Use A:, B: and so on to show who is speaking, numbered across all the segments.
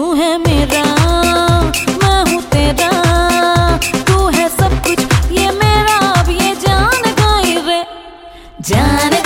A: तू है मेरा मेरा जान रे। जान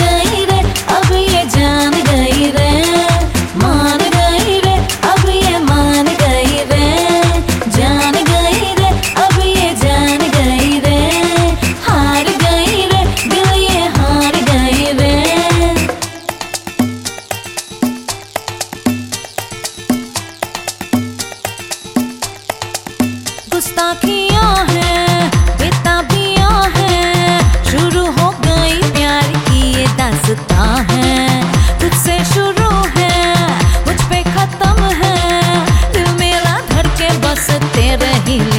A: मुझ पे खत्म है दिल मेरा धड़के बस तेरे ही लिए